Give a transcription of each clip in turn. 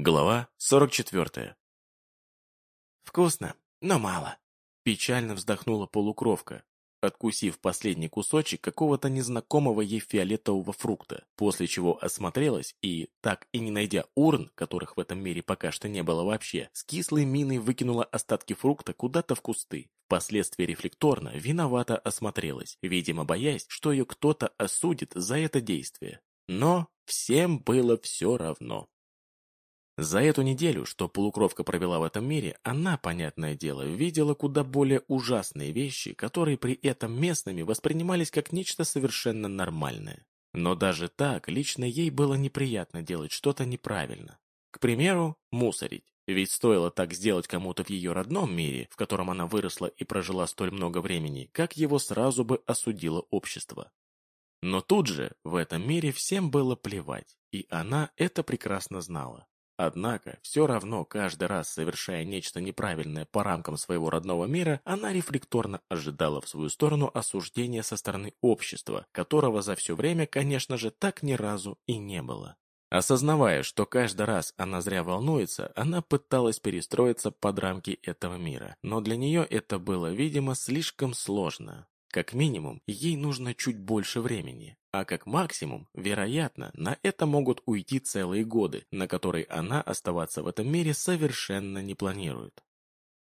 Глава 44 «Вкусно, но мало», – печально вздохнула полукровка, откусив последний кусочек какого-то незнакомого ей фиолетового фрукта, после чего осмотрелась и, так и не найдя урн, которых в этом мире пока что не было вообще, с кислой миной выкинула остатки фрукта куда-то в кусты. Впоследствии рефлекторно виновато осмотрелась, видимо боясь, что ее кто-то осудит за это действие. Но всем было все равно. За эту неделю, что полукровка провела в этом мире, она, понятное дело, видела куда более ужасные вещи, которые при этом местными воспринимались как нечто совершенно нормальное. Но даже так, лично ей было неприятно делать что-то неправильно. К примеру, мусорить. Ведь стоило так сделать кому-то в ее родном мире, в котором она выросла и прожила столь много времени, как его сразу бы осудило общество. Но тут же, в этом мире всем было плевать, и она это прекрасно знала. Однако, все равно, каждый раз совершая нечто неправильное по рамкам своего родного мира, она рефлекторно ожидала в свою сторону осуждения со стороны общества, которого за все время, конечно же, так ни разу и не было. Осознавая, что каждый раз она зря волнуется, она пыталась перестроиться под рамки этого мира, но для нее это было, видимо, слишком сложно. Как минимум, ей нужно чуть больше времени, а как максимум, вероятно, на это могут уйти целые годы, на которые она оставаться в этом мире совершенно не планирует.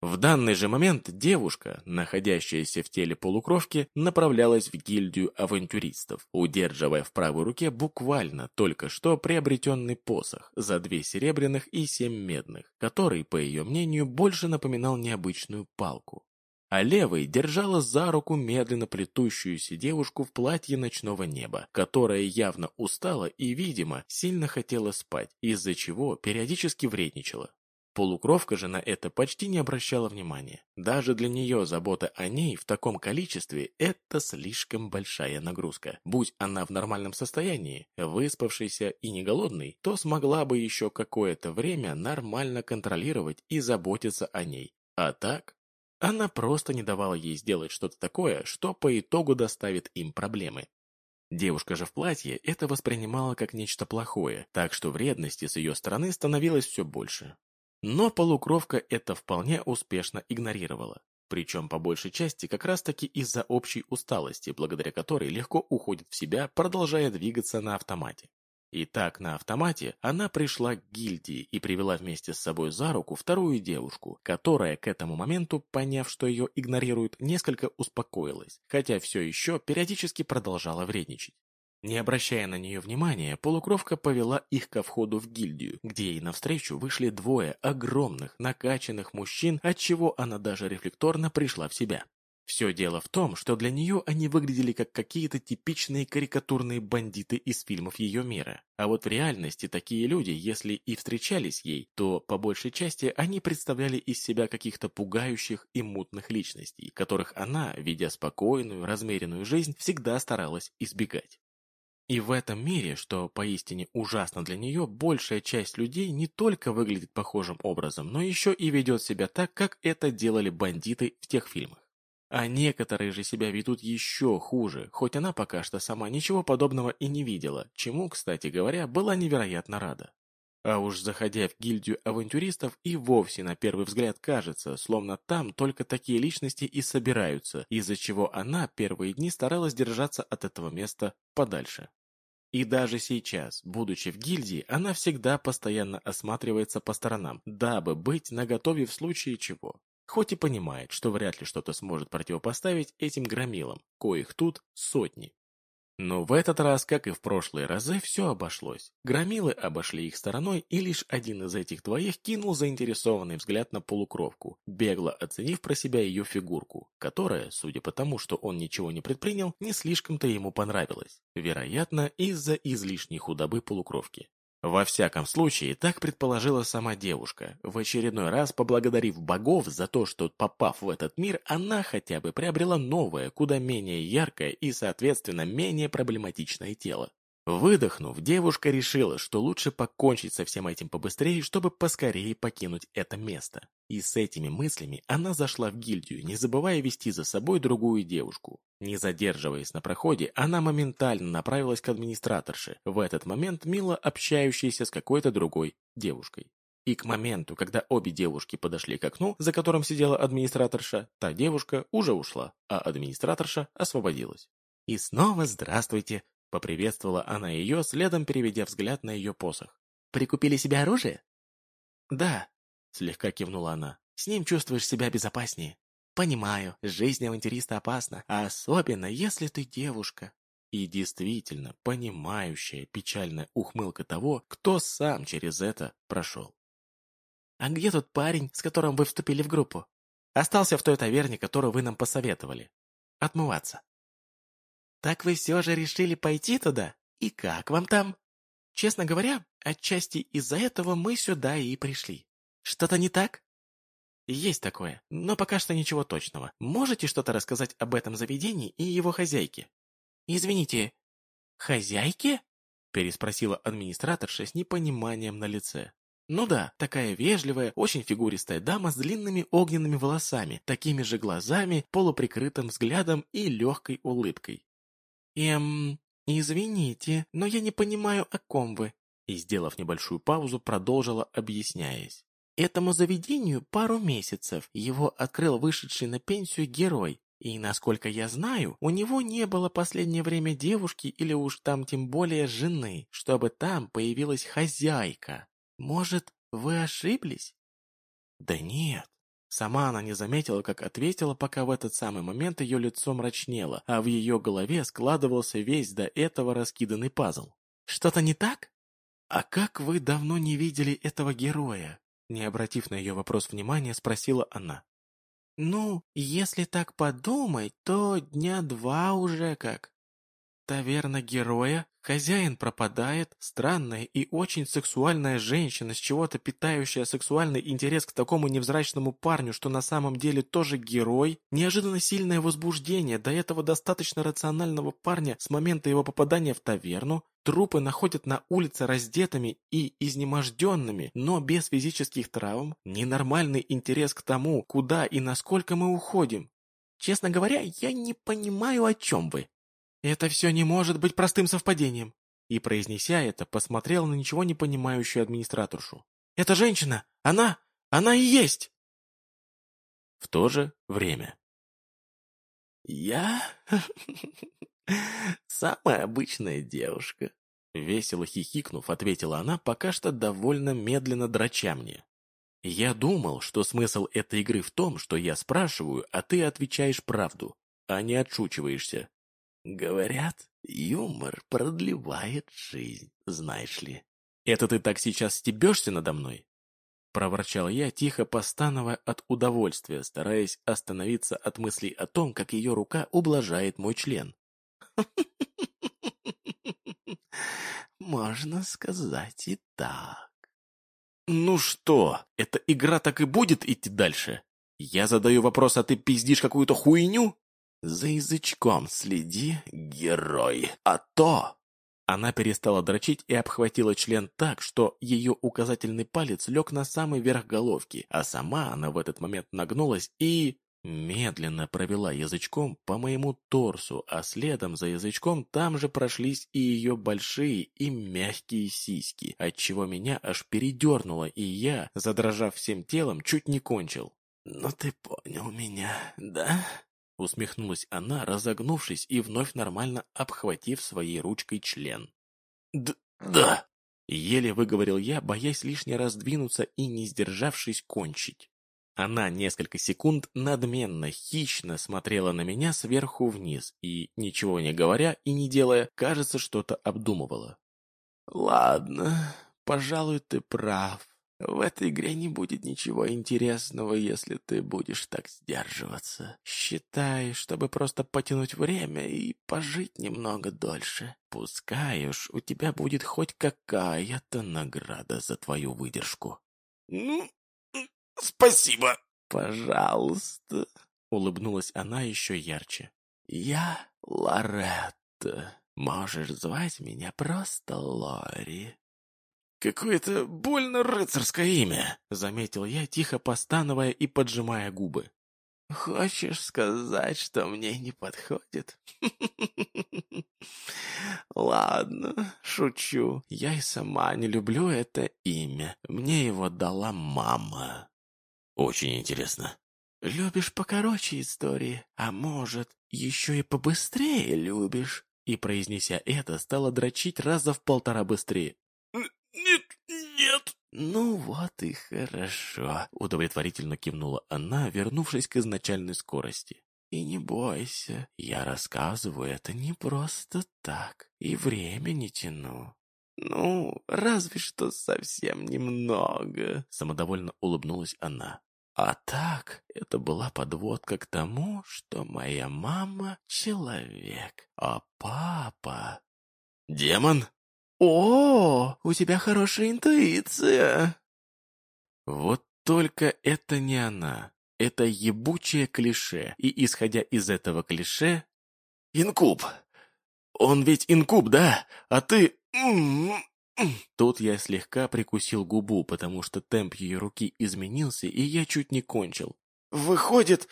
В данный же момент девушка, находящаяся в теле полукровки, направлялась в гильдию авантюристов, удерживая в правой руке буквально только что приобретенный посох за две серебряных и семь медных, который, по ее мнению, больше напоминал необычную палку а левой держала за руку медленно плетущуюся девушку в платье ночного неба, которая явно устала и, видимо, сильно хотела спать, из-за чего периодически вредничала. Полукровка же на это почти не обращала внимания. Даже для нее забота о ней в таком количестве – это слишком большая нагрузка. Будь она в нормальном состоянии, выспавшейся и не голодной, то смогла бы еще какое-то время нормально контролировать и заботиться о ней. А так, она просто не давала ей сделать что-то такое, что по итогу доставит им проблемы. Девушка же в платье это воспринимала как нечто плохое, так что вредности с ее стороны становилось все больше. Но полукровка это вполне успешно игнорировала. Причем по большей части как раз-таки из-за общей усталости, благодаря которой легко уходит в себя, продолжая двигаться на автомате. И так на автомате она пришла к гильдии и привела вместе с собой за руку вторую девушку, которая к этому моменту, поняв, что ее игнорируют, несколько успокоилась, хотя все еще периодически продолжала вредничать. Не обращая на нее внимания, полукровка повела их ко входу в гильдию, где ей навстречу вышли двое огромных, накачанных мужчин, отчего она даже рефлекторно пришла в себя. Все дело в том, что для нее они выглядели как какие-то типичные карикатурные бандиты из фильмов ее мира. А вот в реальности такие люди, если и встречались ей, то по большей части они представляли из себя каких-то пугающих и мутных личностей, которых она, ведя спокойную, размеренную жизнь, всегда старалась избегать. И в этом мире, что поистине ужасно для нее, большая часть людей не только выглядит похожим образом, но еще и ведет себя так, как это делали бандиты в тех фильмах. А некоторые же себя ведут еще хуже, хоть она пока что сама ничего подобного и не видела, чему, кстати говоря, была невероятно рада. А уж заходя в гильдию авантюристов и вовсе на первый взгляд кажется, словно там только такие личности и собираются, из-за чего она первые дни старалась держаться от этого места подальше. И даже сейчас, будучи в гильдии, она всегда постоянно осматривается по сторонам, дабы быть наготове в случае чего хоть и понимает, что вряд ли что-то сможет противопоставить этим громилам, коих тут сотни. Но в этот раз, как и в прошлые разы, все обошлось. Громилы обошли их стороной, и лишь один из этих двоих кинул заинтересованный взгляд на полукровку, бегло оценив про себя ее фигурку, которая, судя по тому, что он ничего не предпринял, не слишком-то ему понравилась. Вероятно, из-за излишней худобы полукровки. Во всяком случае, так предположила сама девушка, в очередной раз поблагодарив богов за то, что, попав в этот мир, она хотя бы приобрела новое, куда менее яркое и, соответственно, менее проблематичное тело. Выдохнув, девушка решила, что лучше покончить со всем этим побыстрее, чтобы поскорее покинуть это место. И с этими мыслями она зашла в гильдию, не забывая вести за собой другую девушку. Не задерживаясь на проходе, она моментально направилась к администраторше, в этот момент мило общающейся с какой-то другой девушкой. И к моменту, когда обе девушки подошли к окну, за которым сидела администраторша, та девушка уже ушла, а администраторша освободилась. «И снова здравствуйте!» — поприветствовала она ее, следом переведя взгляд на ее посох. «Прикупили себе оружие?» «Да», — слегка кивнула она. «С ним чувствуешь себя безопаснее». «Понимаю, жизнь авантюриста опасна, а особенно, если ты девушка». И действительно, понимающая печальная ухмылка того, кто сам через это прошел. «А где тот парень, с которым вы вступили в группу?» «Остался в той таверне, которую вы нам посоветовали. Отмываться». «Так вы все же решили пойти туда? И как вам там?» «Честно говоря, отчасти из-за этого мы сюда и пришли. Что-то не так?» «Есть такое, но пока что ничего точного. Можете что-то рассказать об этом заведении и его хозяйке?» «Извините, хозяйке?» переспросила администраторша с непониманием на лице. Ну да, такая вежливая, очень фигуристая дама с длинными огненными волосами, такими же глазами, полуприкрытым взглядом и легкой улыбкой. «Эм, извините, но я не понимаю, о ком вы?» И, сделав небольшую паузу, продолжила, объясняясь. Этому заведению пару месяцев его открыл вышедший на пенсию герой, и, насколько я знаю, у него не было последнее время девушки или уж там тем более жены, чтобы там появилась хозяйка. «Может, вы ошиблись?» «Да нет». Сама она не заметила, как ответила, пока в этот самый момент ее лицо мрачнело, а в ее голове складывался весь до этого раскиданный пазл. «Что-то не так? А как вы давно не видели этого героя?» Не обратив на ее вопрос внимания, спросила она. «Ну, если так подумать, то дня два уже как. Таверна героя, хозяин пропадает, странная и очень сексуальная женщина, с чего-то питающая сексуальный интерес к такому невзрачному парню, что на самом деле тоже герой, неожиданно сильное возбуждение до этого достаточно рационального парня с момента его попадания в таверну, трупы находят на улице раздетыми и изнеможденными, но без физических травм, ненормальный интерес к тому, куда и насколько мы уходим. Честно говоря, я не понимаю, о чем вы. «Это все не может быть простым совпадением!» И, произнеся это, посмотрел на ничего не понимающую администраторшу. «Это женщина! Она! Она и есть!» В то же время. «Я? Самая обычная девушка!» Весело хихикнув, ответила она, пока что довольно медленно драча мне. «Я думал, что смысл этой игры в том, что я спрашиваю, а ты отвечаешь правду, а не отшучиваешься. Говорят, юмор продлевает жизнь, знаешь ли. Это ты так сейчас стебешься надо мной? Проворчал я, тихо постановая от удовольствия, стараясь остановиться от мыслей о том, как ее рука ублажает мой член. Можно сказать и так. Ну что, эта игра так и будет идти дальше? Я задаю вопрос, а ты пиздишь какую-то хуйню? «За язычком следи, герой, а то...» Она перестала дрочить и обхватила член так, что ее указательный палец лег на самый верх головки, а сама она в этот момент нагнулась и... Медленно провела язычком по моему торсу, а следом за язычком там же прошлись и ее большие и мягкие сиськи, отчего меня аж передернуло, и я, задрожав всем телом, чуть не кончил. «Ну ты понял меня, да?» Усмехнулась она, разогнувшись и вновь нормально обхватив своей ручкой член. «Д да!» Еле выговорил я, боясь лишний раз двинуться и, не сдержавшись, кончить. Она несколько секунд надменно, хищно смотрела на меня сверху вниз и, ничего не говоря и не делая, кажется, что-то обдумывала. «Ладно, пожалуй, ты прав. В этой игре не будет ничего интересного, если ты будешь так сдерживаться. Считай, чтобы просто потянуть время и пожить немного дольше. Пускай уж у тебя будет хоть какая-то награда за твою выдержку. Ну, спасибо. Пожалуйста. Улыбнулась она еще ярче. Я Лоретта. Можешь звать меня просто Лори. «Какое-то больно рыцарское имя», — заметил я, тихо постановая и поджимая губы. Хочешь сказать, что мне не подходит? Ладно, шучу. Я и сама не люблю это имя. Мне его дала мама. Очень интересно. Любишь покороче истории, а может, еще и побыстрее любишь? И, произнеся это, стала дрочить раза в полтора быстрее. «Ну вот и хорошо», — удовлетворительно кивнула она, вернувшись к изначальной скорости. «И не бойся, я рассказываю это не просто так, и время не тяну». «Ну, разве что совсем немного», — самодовольно улыбнулась она. А так, это была подводка к тому, что моя мама — человек, а папа... «Демон?» «О, у тебя хорошая интуиция!» Вот только это не она. Это ебучее клише, и, исходя из этого клише... «Инкуб! Он ведь инкуб, да? А ты... Тут я слегка прикусил губу, потому что темп ее руки изменился, и я чуть не кончил. «Выходит,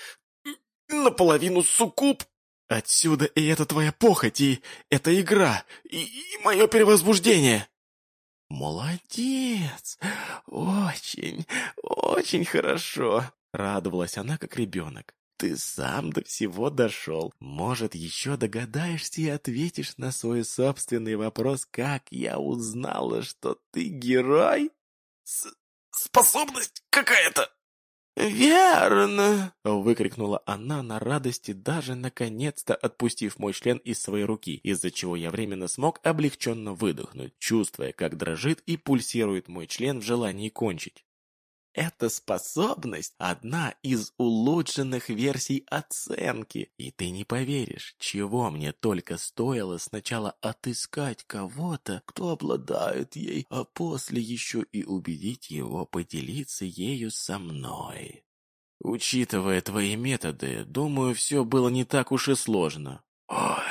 наполовину суккуб?» «Отсюда и это твоя похоть, и это игра, и, и мое перевозбуждение!» «Молодец! Очень, очень хорошо!» Радовалась она, как ребенок. Ты сам до всего дошел. Может, еще догадаешься и ответишь на свой собственный вопрос, как я узнала, что ты герой? С способность какая-то. «Верно!» — выкрикнула она на радости, даже наконец-то отпустив мой член из своей руки, из-за чего я временно смог облегченно выдохнуть, чувствуя, как дрожит и пульсирует мой член в желании кончить. Эта способность – одна из улучшенных версий оценки. И ты не поверишь, чего мне только стоило сначала отыскать кого-то, кто обладает ей, а после еще и убедить его поделиться ею со мной. Учитывая твои методы, думаю, все было не так уж и сложно. Ой,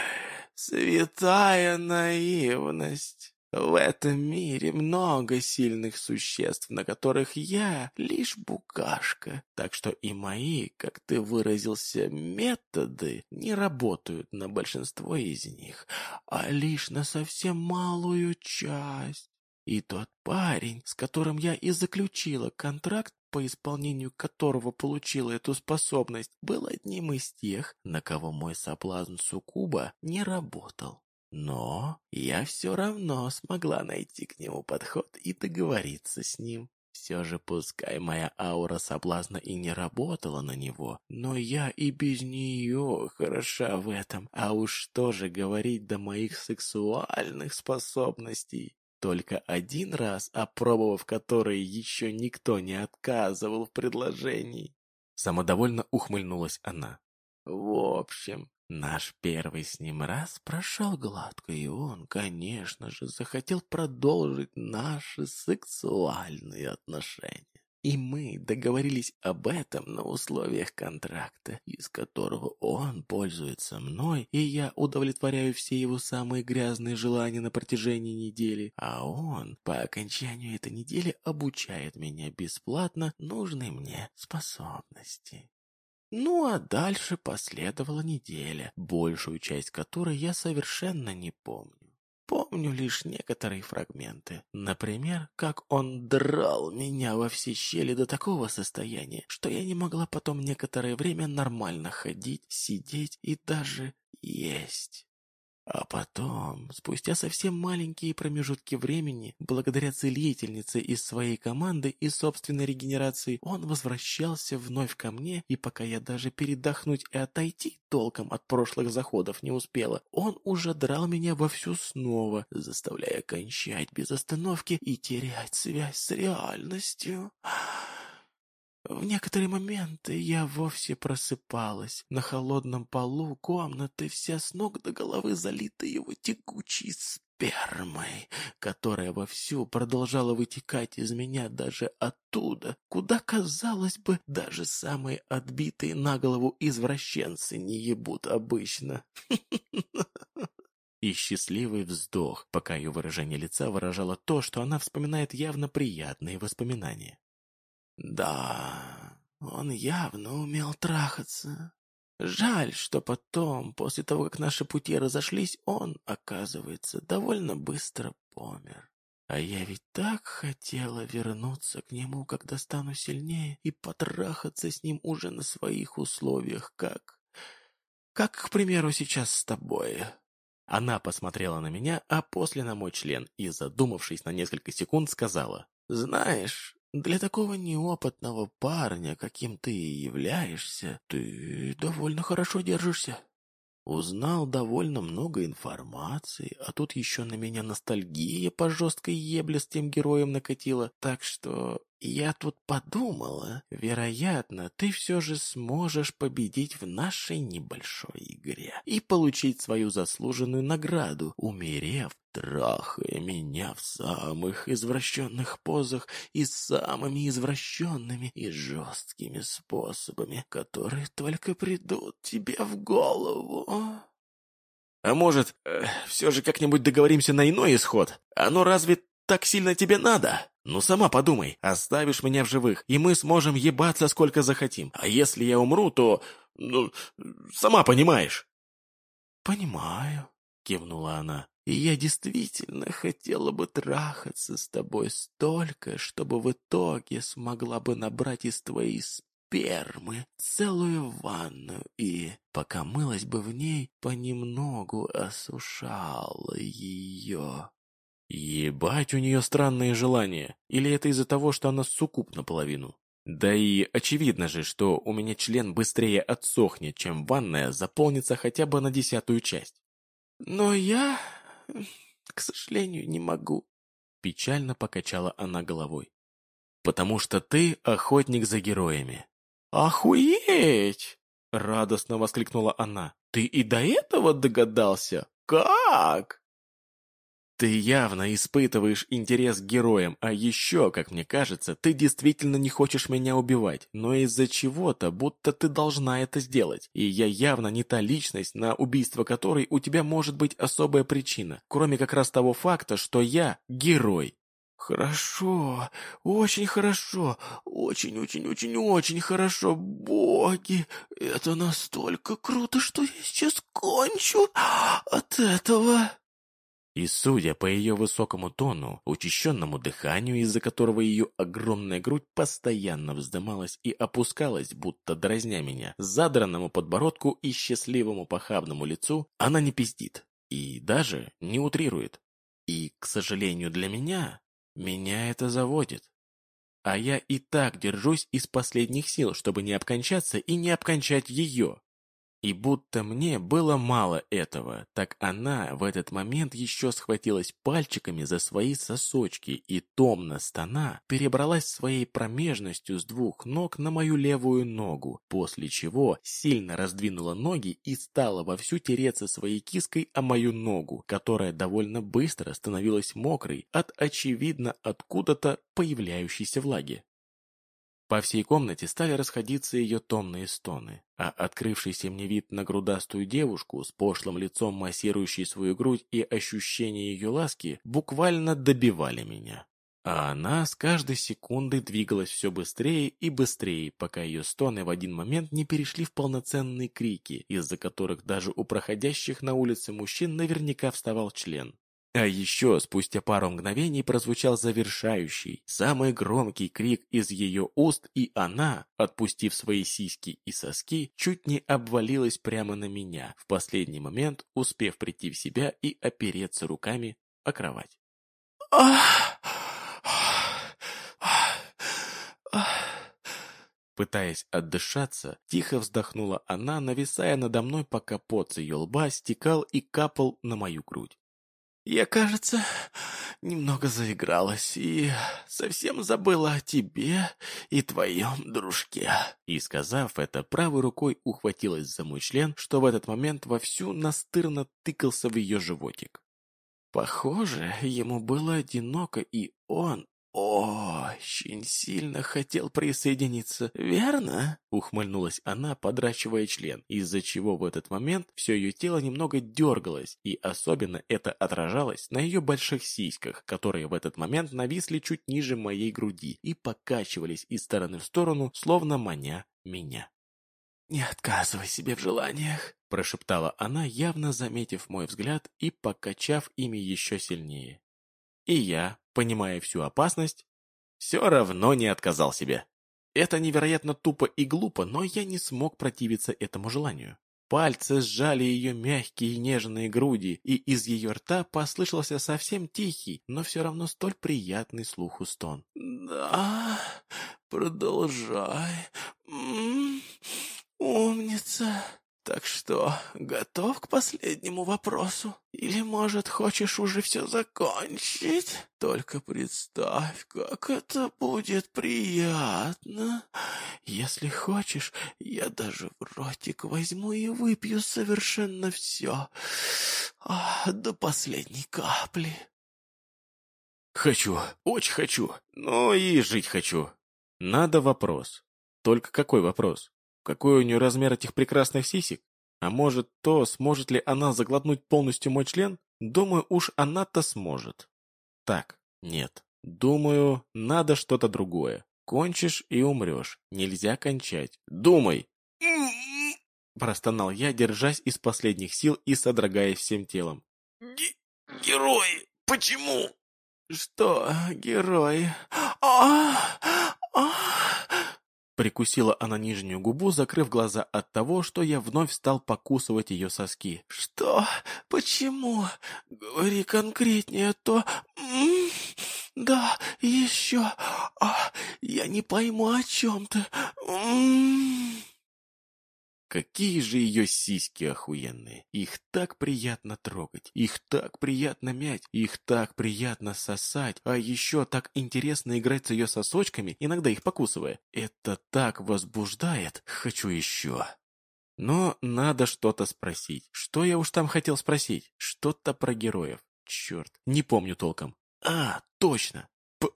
святая наивность. В этом мире много сильных существ, на которых я лишь букашка. Так что и мои, как ты выразился, методы не работают на большинство из них, а лишь на совсем малую часть. И тот парень, с которым я и заключила контракт, по исполнению которого получила эту способность, был одним из тех, на кого мой соблазн суккуба не работал. Но я все равно смогла найти к нему подход и договориться с ним. Все же, пускай моя аура соблазна и не работала на него, но я и без нее хороша в этом. А уж что же говорить до моих сексуальных способностей? Только один раз, опробовав которые, еще никто не отказывал в предложении. Самодовольно ухмыльнулась она. В общем, Наш первый с ним раз прошел гладко, и он, конечно же, захотел продолжить наши сексуальные отношения. И мы договорились об этом на условиях контракта, из которого он пользуется мной, и я удовлетворяю все его самые грязные желания на протяжении недели, а он по окончанию этой недели обучает меня бесплатно нужной мне способности. Ну а дальше последовала неделя, большую часть которой я совершенно не помню. Помню лишь некоторые фрагменты. Например, как он драл меня во все щели до такого состояния, что я не могла потом некоторое время нормально ходить, сидеть и даже есть. А потом, спустя совсем маленькие промежутки времени, благодаря целительнице из своей команды и собственной регенерации, он возвращался вновь ко мне, и пока я даже передохнуть и отойти толком от прошлых заходов не успела, он уже драл меня вовсю снова, заставляя кончать без остановки и терять связь с реальностью. В некоторые моменты я вовсе просыпалась на холодном полу комнаты, вся с ног до головы залита его тягучей спермой, которая вовсю продолжала вытекать из меня даже оттуда, куда, казалось бы, даже самые отбитые на голову извращенцы не ебут обычно. И счастливый вздох, пока ее выражение лица выражало то, что она вспоминает явно приятные воспоминания. Да, Он явно умел трахаться. Жаль, что потом, после того, как наши пути разошлись, он, оказывается, довольно быстро помер. А я ведь так хотела вернуться к нему, когда стану сильнее, и потрахаться с ним уже на своих условиях, как... Как, к примеру, сейчас с тобой. Она посмотрела на меня, а после на мой член и, задумавшись на несколько секунд, сказала, «Знаешь, для такого неопытного парня, каким ты и являешься, ты довольно хорошо держишься. Узнал довольно много информации, а тут еще на меня ностальгия по жесткой ебле с тем героем накатила, так что я тут подумала, вероятно, ты все же сможешь победить в нашей небольшой игре и получить свою заслуженную награду, умерев, трахая меня в самых извращенных позах и самыми извращенными и жесткими способами, которые только придут тебе в голову. А может, э, все же как-нибудь договоримся на иной исход? Оно разве так сильно тебе надо? Ну сама подумай, оставишь меня в живых, и мы сможем ебаться сколько захотим. А если я умру, то... ну, сама понимаешь. Понимаю, кивнула она. И я действительно хотела бы трахаться с тобой столько, чтобы в итоге смогла бы набрать из твоей спермы целую ванну и, пока мылась бы в ней, понемногу осушала ее. Ебать, у нее странные желания. Или это из-за того, что она сукуп наполовину? Да и очевидно же, что у меня член быстрее отсохнет, чем ванная заполнится хотя бы на десятую часть. Но я, к сожалению, не могу. Печально покачала она головой. Потому что ты охотник за героями. Охуеть! Радостно воскликнула она. Ты и до этого догадался? Как? Ты явно испытываешь интерес к героям, а еще, как мне кажется, ты действительно не хочешь меня убивать, но из-за чего-то, будто ты должна это сделать. И я явно не та личность, на убийство которой у тебя может быть особая причина, кроме как раз того факта, что я герой. «Хорошо, очень хорошо, очень-очень-очень-очень хорошо, боги! Это настолько круто, что я сейчас кончу от этого!» И судя по ее высокому тону, учащенному дыханию, из-за которого ее огромная грудь постоянно вздымалась и опускалась, будто дразня меня, задранному подбородку и счастливому похабному лицу, она не пиздит и даже не утрирует. И, к сожалению для меня, меня это заводит. А я и так держусь из последних сил, чтобы не обкончаться и не обкончать ее. И будто мне было мало этого, так она в этот момент еще схватилась пальчиками за свои сосочки и, томно стона, перебралась своей промежностью с двух ног на мою левую ногу, после чего сильно раздвинула ноги и стала вовсю тереться своей киской о мою ногу, которая довольно быстро становилась мокрой от, очевидно, откуда-то появляющейся влаги. По всей комнате стали расходиться ее томные стоны, а открывшийся мне вид на грудастую девушку с пошлым лицом, массирующей свою грудь и ощущение ее ласки, буквально добивали меня. А она с каждой секундой двигалась все быстрее и быстрее, пока ее стоны в один момент не перешли в полноценные крики, из-за которых даже у проходящих на улице мужчин наверняка вставал член. А еще спустя пару мгновений прозвучал завершающий, самый громкий крик из ее уст, и она, отпустив свои сиськи и соски, чуть не обвалилась прямо на меня, в последний момент успев прийти в себя и опереться руками о кровать. Пытаясь отдышаться, тихо вздохнула она, нависая надо мной, пока пот с ее лба стекал и капал на мою грудь. Я, кажется, немного заигралась и совсем забыла о тебе и твоем дружке». И, сказав это, правой рукой ухватилась за мой член, что в этот момент вовсю настырно тыкался в ее животик. Похоже, ему было одиноко, и он очень сильно хотел присоединиться, верно?» Ухмыльнулась она, подращивая член, из-за чего в этот момент все ее тело немного дергалось, и особенно это отражалось на ее больших сиськах, которые в этот момент нависли чуть ниже моей груди и покачивались из стороны в сторону, словно маня меня. «Не отказывай себе в желаниях», – прошептала она, явно заметив мой взгляд и покачав ими еще сильнее. И я, понимая всю опасность, все равно не отказал себе. Это невероятно тупо и глупо, но я не смог противиться этому желанию. Пальцы сжали ее мягкие и нежные груди, и из ее рта послышался совсем тихий, но все равно столь приятный слуху стон. «Да, продолжай. Умница». Так что, готов к последнему вопросу? Или, может, хочешь уже все закончить? Только представь, как это будет приятно. Если хочешь, я даже в ротик возьму и выпью совершенно все. А, до последней капли. Хочу, очень хочу, но и жить хочу. Надо вопрос. Только какой вопрос? Какой у нее размер этих прекрасных сисек? А может, то, сможет ли она заглотнуть полностью мой член? Думаю, уж она-то сможет. Так, нет. Думаю, надо что-то другое. Кончишь и умрешь. Нельзя кончать. Думай!» Простонал я, держась из последних сил и содрогаясь всем телом. «Герои! Почему?» «Что, герои? а а Прикусила она нижнюю губу, закрыв глаза от того, что я вновь стал покусывать ее соски. «Что? Почему? Говори конкретнее, а то... Да, еще... А, я не пойму, о чем ты. Какие же ее сиськи охуенные. Их так приятно трогать, их так приятно мять, их так приятно сосать, а еще так интересно играть с ее сосочками, иногда их покусывая. Это так возбуждает. Хочу еще. Но надо что-то спросить. Что я уж там хотел спросить? Что-то про героев. Черт, не помню толком. А, точно. П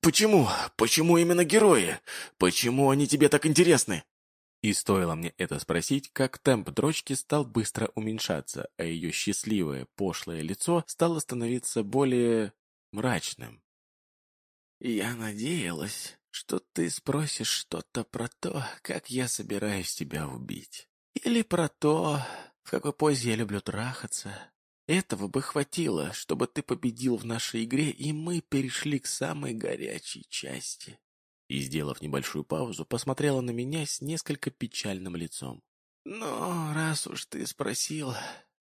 почему? Почему именно герои? Почему они тебе так интересны? И стоило мне это спросить, как темп дрочки стал быстро уменьшаться, а ее счастливое, пошлое лицо стало становиться более мрачным. «Я надеялась, что ты спросишь что-то про то, как я собираюсь тебя убить. Или про то, в какой позе я люблю трахаться. Этого бы хватило, чтобы ты победил в нашей игре, и мы перешли к самой горячей части и, сделав небольшую паузу, посмотрела на меня с несколько печальным лицом. «Ну, раз уж ты спросил,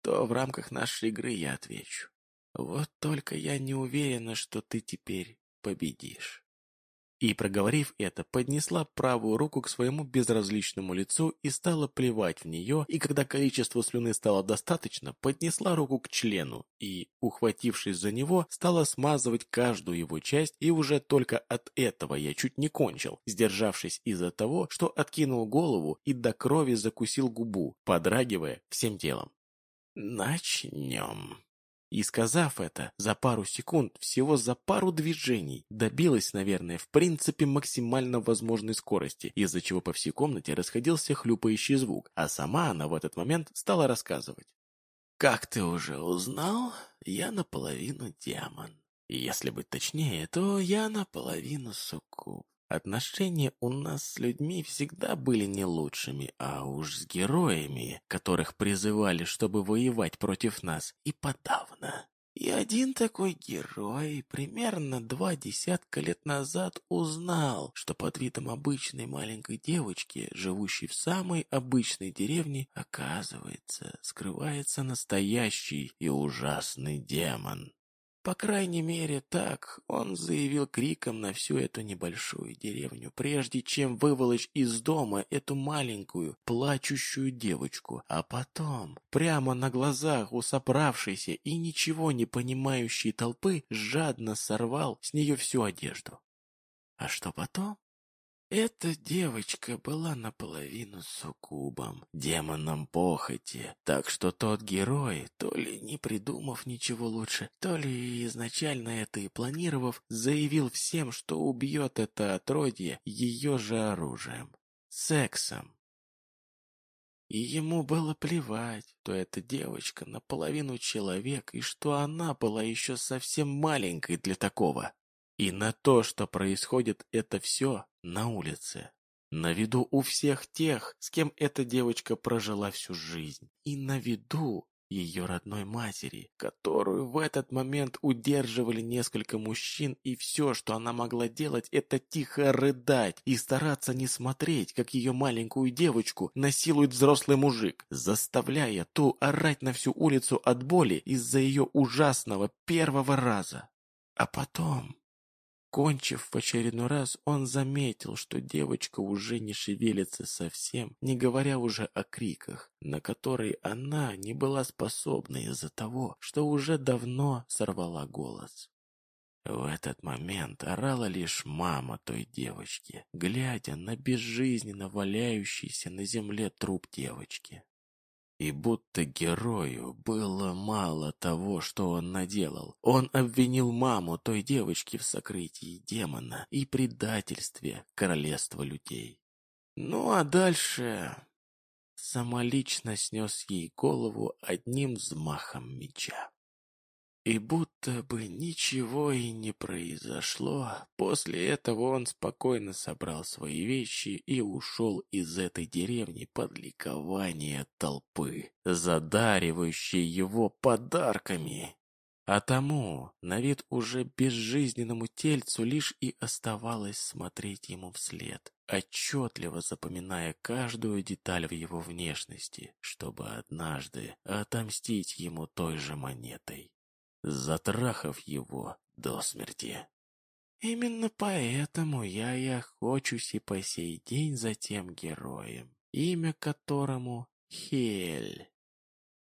то в рамках нашей игры я отвечу. Вот только я не уверена, что ты теперь победишь». И, проговорив это, поднесла правую руку к своему безразличному лицу и стала плевать в нее, и когда количество слюны стало достаточно, поднесла руку к члену и, ухватившись за него, стала смазывать каждую его часть, и уже только от этого я чуть не кончил, сдержавшись из-за того, что откинул голову и до крови закусил губу, подрагивая всем телом. «Начнем». И сказав это, за пару секунд, всего за пару движений, добилась, наверное, в принципе максимально возможной скорости, из-за чего по всей комнате расходился хлюпающий звук, а сама она в этот момент стала рассказывать. «Как ты уже узнал, я наполовину демон. Если быть точнее, то я наполовину суккуб. Отношения у нас с людьми всегда были не лучшими, а уж с героями, которых призывали, чтобы воевать против нас, и подавно. И один такой герой примерно два десятка лет назад узнал, что под видом обычной маленькой девочки, живущей в самой обычной деревне, оказывается, скрывается настоящий и ужасный демон. По крайней мере, так он заявил криком на всю эту небольшую деревню, прежде чем выволочь из дома эту маленькую, плачущую девочку, а потом, прямо на глазах у собравшейся и ничего не понимающей толпы, жадно сорвал с нее всю одежду. А что потом? Эта девочка была наполовину суккубом, демоном похоти, так что тот герой, то ли не придумав ничего лучше, то ли изначально это и планировав, заявил всем, что убьет это отродье ее же оружием — сексом. И ему было плевать, что эта девочка наполовину человек, и что она была еще совсем маленькой для такого. И на то, что происходит это все на улице. На виду у всех тех, с кем эта девочка прожила всю жизнь. И на виду ее родной матери, которую в этот момент удерживали несколько мужчин, и все, что она могла делать, это тихо рыдать и стараться не смотреть, как ее маленькую девочку насилует взрослый мужик, заставляя ту орать на всю улицу от боли из-за ее ужасного первого раза. А потом... Кончив в очередной раз, он заметил, что девочка уже не шевелится совсем, не говоря уже о криках, на которые она не была способна из-за того, что уже давно сорвала голос. В этот момент орала лишь мама той девочки, глядя на безжизненно валяющийся на земле труп девочки. И будто герою было мало того, что он наделал. Он обвинил маму той девочки в сокрытии демона и предательстве королевства людей. Ну а дальше самолично снес ей голову одним взмахом меча. И будто бы ничего и не произошло, после этого он спокойно собрал свои вещи и ушел из этой деревни под ликование толпы, задаривающей его подарками. А тому, на вид уже безжизненному тельцу, лишь и оставалось смотреть ему вслед, отчетливо запоминая каждую деталь в его внешности, чтобы однажды отомстить ему той же монетой затрахав его до смерти. Именно поэтому я и охочусь и по сей день за тем героем, имя которому Хель.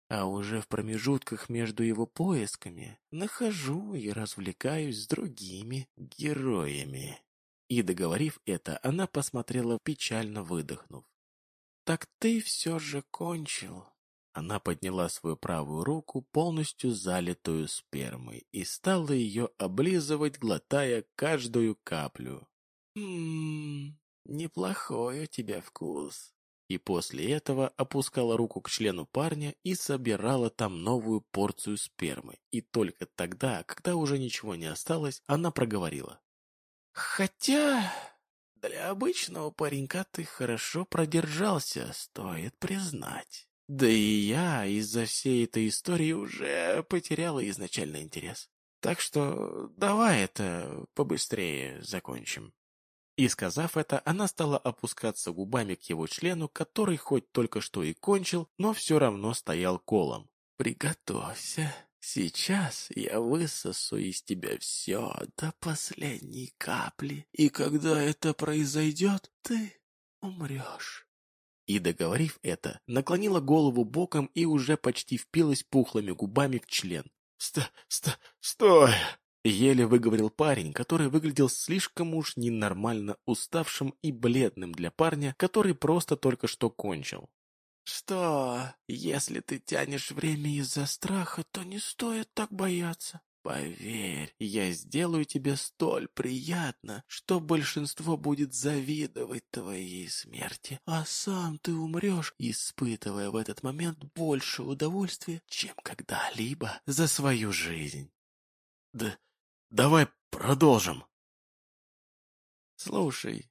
А уже в промежутках между его поисками нахожу и развлекаюсь с другими героями. И, договорив это, она посмотрела, печально выдохнув. «Так ты все же кончил, она подняла свою правую руку, полностью залитую спермой, и стала ее облизывать, глотая каждую каплю. «Ммм, неплохой у тебя вкус». И после этого опускала руку к члену парня и собирала там новую порцию спермы. И только тогда, когда уже ничего не осталось, она проговорила. «Хотя...» Для обычного паренька ты хорошо продержался, стоит признать. Да и я из-за всей этой истории уже потеряла изначальный интерес. Так что давай это побыстрее закончим. И сказав это, она стала опускаться губами к его члену, который хоть только что и кончил, но все равно стоял колом. «Приготовься. Сейчас я высосу из тебя все до последней капли, и когда это произойдет, ты умрешь». И, договорив это, наклонила голову боком и уже почти впилась пухлыми губами в член. «Ст... ст... стой!» Еле выговорил парень, который выглядел слишком уж ненормально уставшим и бледным для парня, который просто только что кончил. «Что, если ты тянешь время из-за страха, то не стоит так бояться. Поверь, я сделаю тебе столь приятно, что большинство будет завидовать твоей смерти, а сам ты умрешь, испытывая в этот момент больше удовольствия, чем когда-либо за свою жизнь. Да, давай продолжим. Слушай,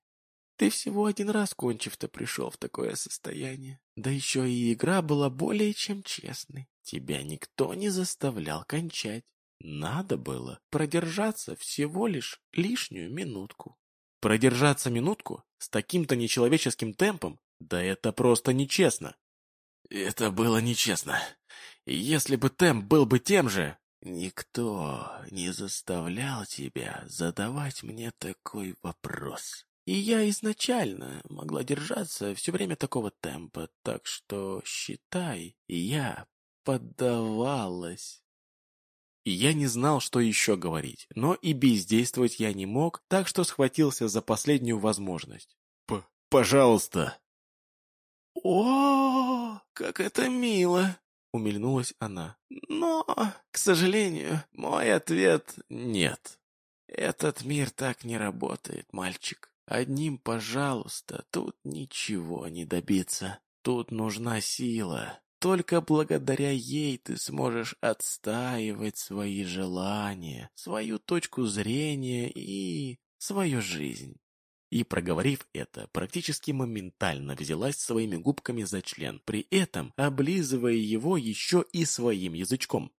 ты всего один раз кончив-то пришел в такое состояние. Да еще и игра была более чем честной. Тебя никто не заставлял кончать. Надо было продержаться всего лишь лишнюю минутку. Продержаться минутку с таким-то нечеловеческим темпом? Да это просто нечестно. Это было нечестно. Если бы темп был бы тем же... Никто не заставлял тебя задавать мне такой вопрос. И я изначально могла держаться все время такого темпа, так что, считай, я поддавалась. И я не знал, что еще говорить, но и бездействовать я не мог, так что схватился за последнюю возможность. П «Пожалуйста!» «О, как это мило!» — умильнулась она. «Но, к сожалению, мой ответ — нет. Этот мир так не работает, мальчик. Одним «пожалуйста» тут ничего не добиться. Тут нужна сила. Только благодаря ей ты сможешь отстаивать свои желания, свою точку зрения и свою жизнь. И, проговорив это, практически моментально взялась своими губками за член, при этом облизывая его еще и своим язычком.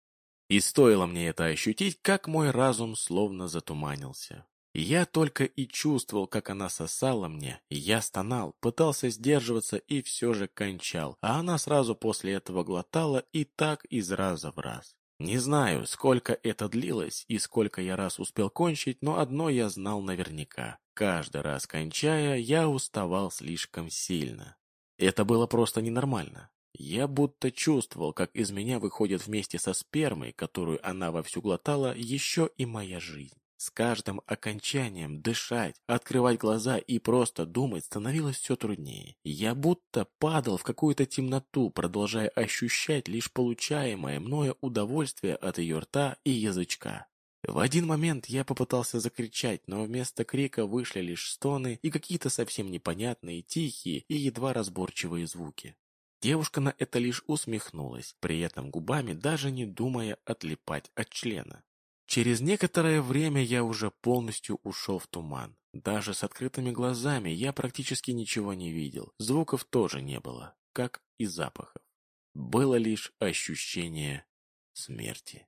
И стоило мне это ощутить, как мой разум словно затуманился. Я только и чувствовал, как она сосала мне, я стонал, пытался сдерживаться и все же кончал, а она сразу после этого глотала и так из раза в раз. Не знаю, сколько это длилось и сколько я раз успел кончить, но одно я знал наверняка. Каждый раз кончая, я уставал слишком сильно. Это было просто ненормально. Я будто чувствовал, как из меня выходит вместе со спермой, которую она вовсю глотала, еще и моя жизнь. С каждым окончанием дышать, открывать глаза и просто думать становилось все труднее. Я будто падал в какую-то темноту, продолжая ощущать лишь получаемое мною удовольствие от ее рта и язычка. В один момент я попытался закричать, но вместо крика вышли лишь стоны и какие-то совсем непонятные, тихие и едва разборчивые звуки. Девушка на это лишь усмехнулась, при этом губами даже не думая отлипать от члена. Через некоторое время я уже полностью ушел в туман. Даже с открытыми глазами я практически ничего не видел. Звуков тоже не было, как и запахов. Было лишь ощущение смерти.